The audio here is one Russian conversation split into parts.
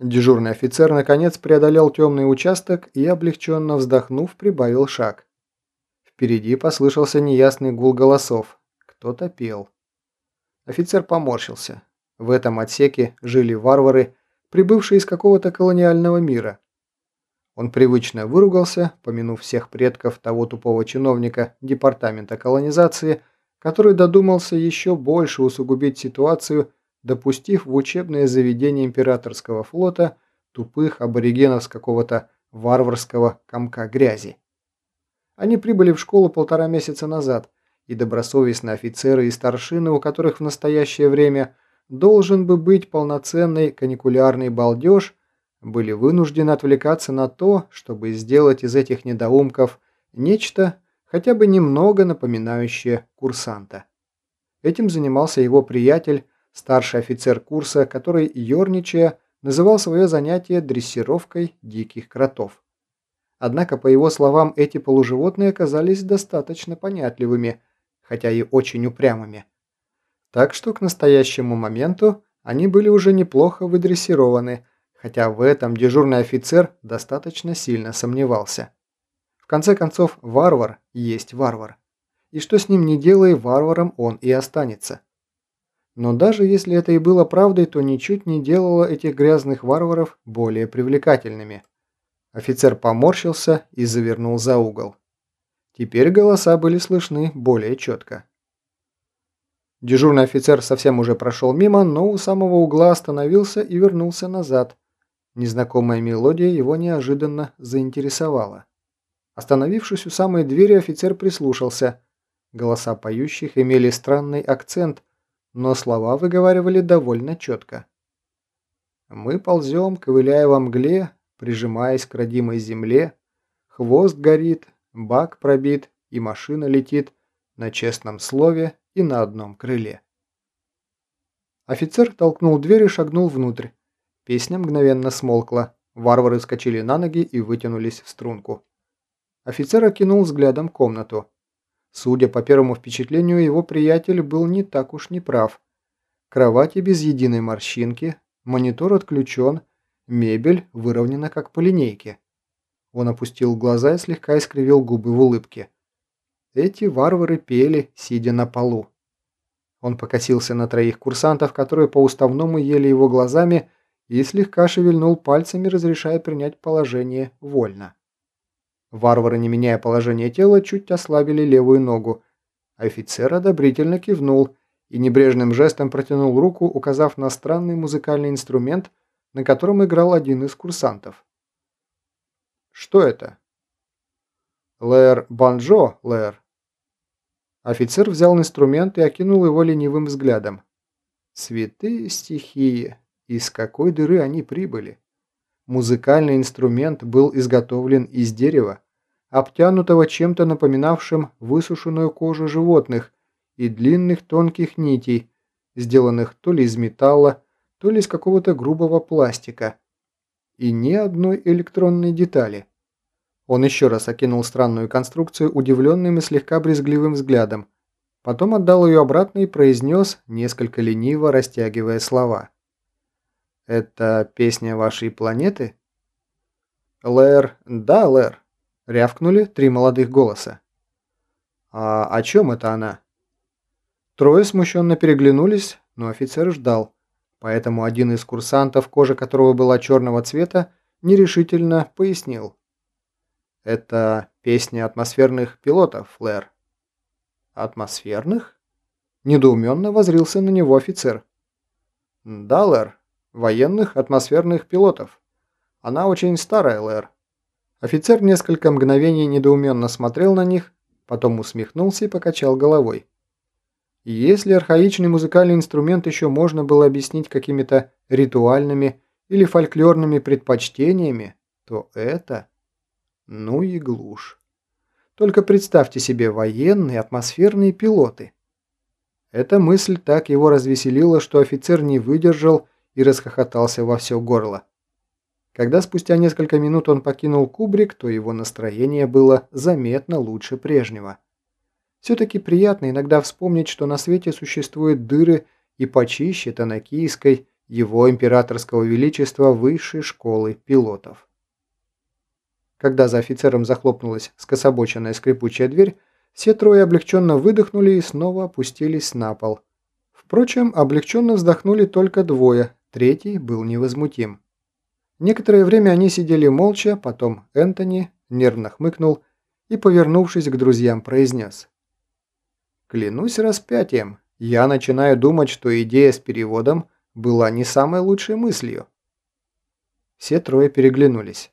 Дежурный офицер наконец преодолел темный участок и, облегченно вздохнув, прибавил шаг. Впереди послышался неясный гул голосов. Кто-то пел. Офицер поморщился. В этом отсеке жили варвары, прибывшие из какого-то колониального мира. Он привычно выругался, помянув всех предков того тупого чиновника Департамента колонизации, который додумался еще больше усугубить ситуацию, допустив в учебное заведение императорского флота тупых аборигенов с какого-то варварского комка грязи. Они прибыли в школу полтора месяца назад, и добросовестные офицеры и старшины, у которых в настоящее время должен бы быть полноценный каникулярный балдеж, были вынуждены отвлекаться на то, чтобы сделать из этих недоумков нечто, хотя бы немного напоминающее курсанта. Этим занимался его приятель, старший офицер курса, который, ерничая, называл свое занятие дрессировкой диких кротов. Однако, по его словам, эти полуживотные оказались достаточно понятливыми, хотя и очень упрямыми. Так что к настоящему моменту они были уже неплохо выдрессированы, хотя в этом дежурный офицер достаточно сильно сомневался. В конце концов, варвар есть варвар. И что с ним не делай, варваром он и останется. Но даже если это и было правдой, то ничуть не делало этих грязных варваров более привлекательными. Офицер поморщился и завернул за угол. Теперь голоса были слышны более четко. Дежурный офицер совсем уже прошел мимо, но у самого угла остановился и вернулся назад. Незнакомая мелодия его неожиданно заинтересовала. Остановившись у самой двери, офицер прислушался. Голоса поющих имели странный акцент, но слова выговаривали довольно четко. «Мы ползем, ковыляя во мгле, прижимаясь к родимой земле. Хвост горит, бак пробит, и машина летит на честном слове и на одном крыле. Офицер толкнул дверь и шагнул внутрь. Песня мгновенно смолкла. Варвары скочили на ноги и вытянулись в струнку. Офицер окинул взглядом комнату. Судя по первому впечатлению, его приятель был не так уж неправ. Кровати без единой морщинки, монитор отключен, мебель выровнена как по линейке. Он опустил глаза и слегка искривил губы в улыбке. Эти варвары пели, сидя на полу. Он покосился на троих курсантов, которые по-уставному ели его глазами, и слегка шевельнул пальцами, разрешая принять положение вольно. Варвары, не меняя положение тела, чуть ослабили левую ногу. Офицер одобрительно кивнул и небрежным жестом протянул руку, указав на странный музыкальный инструмент, на котором играл один из курсантов. «Что это?» «Лэр Банджо, Лэр». Офицер взял инструмент и окинул его ленивым взглядом. «Святые стихии! Из какой дыры они прибыли?» Музыкальный инструмент был изготовлен из дерева, обтянутого чем-то напоминавшим высушенную кожу животных и длинных тонких нитей, сделанных то ли из металла, то ли из какого-то грубого пластика. И ни одной электронной детали. Он еще раз окинул странную конструкцию удивленным и слегка брезгливым взглядом. Потом отдал ее обратно и произнес, несколько лениво растягивая слова. «Это песня вашей планеты?» «Лэр, да, Лэр», — рявкнули три молодых голоса. «А о чем это она?» Трое смущенно переглянулись, но офицер ждал, поэтому один из курсантов, кожа которого была черного цвета, нерешительно пояснил. Это песня атмосферных пилотов, Флэр. Атмосферных? Недоуменно возрился на него офицер. Да, Лэр. Военных атмосферных пилотов. Она очень старая, Лэр. Офицер несколько мгновений недоуменно смотрел на них, потом усмехнулся и покачал головой. если архаичный музыкальный инструмент еще можно было объяснить какими-то ритуальными или фольклорными предпочтениями, то это... Ну и глушь. Только представьте себе военные атмосферные пилоты. Эта мысль так его развеселила, что офицер не выдержал и расхохотался во все горло. Когда спустя несколько минут он покинул кубрик, то его настроение было заметно лучше прежнего. Все-таки приятно иногда вспомнить, что на свете существуют дыры и почище Танакийской его императорского величества высшей школы пилотов. Когда за офицером захлопнулась скособоченная скрипучая дверь, все трое облегченно выдохнули и снова опустились на пол. Впрочем, облегченно вздохнули только двое, третий был невозмутим. Некоторое время они сидели молча, потом Энтони нервно хмыкнул и, повернувшись к друзьям, произнес. «Клянусь распятием, я начинаю думать, что идея с переводом была не самой лучшей мыслью». Все трое переглянулись.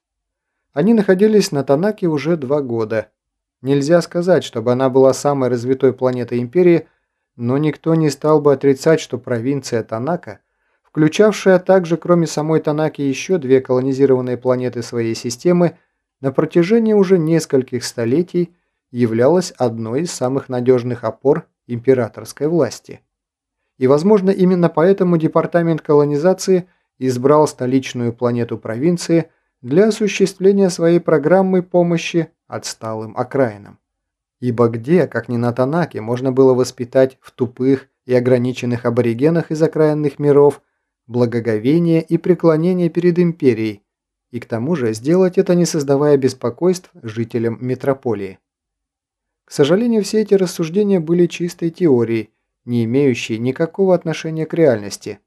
Они находились на Танаке уже два года. Нельзя сказать, чтобы она была самой развитой планетой Империи, но никто не стал бы отрицать, что провинция Танака, включавшая также кроме самой Танаки еще две колонизированные планеты своей системы, на протяжении уже нескольких столетий являлась одной из самых надежных опор императорской власти. И, возможно, именно поэтому Департамент колонизации избрал столичную планету провинции – для осуществления своей программы помощи отсталым окраинам. Ибо где, как ни на Танаке, можно было воспитать в тупых и ограниченных аборигенах из окраинных миров благоговение и преклонение перед империей, и к тому же сделать это не создавая беспокойств жителям метрополии. К сожалению, все эти рассуждения были чистой теорией, не имеющей никакого отношения к реальности,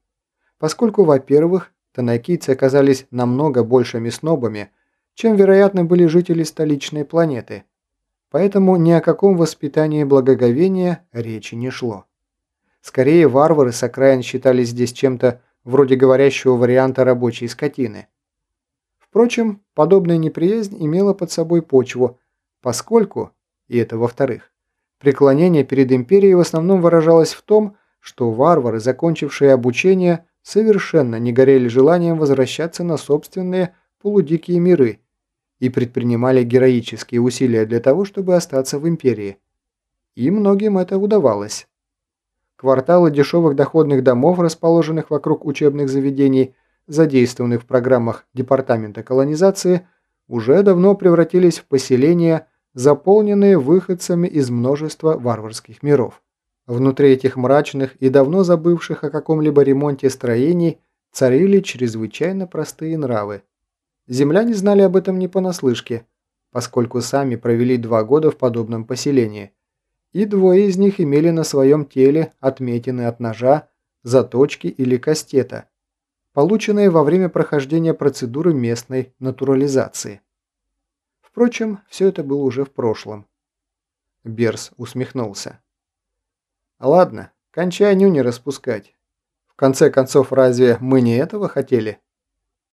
поскольку, во-первых, Танакийцы оказались намного большими снобами, чем, вероятно, были жители столичной планеты. Поэтому ни о каком воспитании благоговения речи не шло. Скорее, варвары с окраин считались здесь чем-то вроде говорящего варианта рабочей скотины. Впрочем, подобная неприязнь имела под собой почву, поскольку, и это во-вторых, преклонение перед империей в основном выражалось в том, что варвары, закончившие обучение, совершенно не горели желанием возвращаться на собственные полудикие миры и предпринимали героические усилия для того, чтобы остаться в империи. И многим это удавалось. Кварталы дешевых доходных домов, расположенных вокруг учебных заведений, задействованных в программах Департамента колонизации, уже давно превратились в поселения, заполненные выходцами из множества варварских миров. Внутри этих мрачных и давно забывших о каком-либо ремонте строений царили чрезвычайно простые нравы. Земляне знали об этом не понаслышке, поскольку сами провели два года в подобном поселении, и двое из них имели на своем теле отметины от ножа, заточки или кастета, полученные во время прохождения процедуры местной натурализации. Впрочем, все это было уже в прошлом. Берс усмехнулся. Ладно, кончай нюни распускать. В конце концов, разве мы не этого хотели?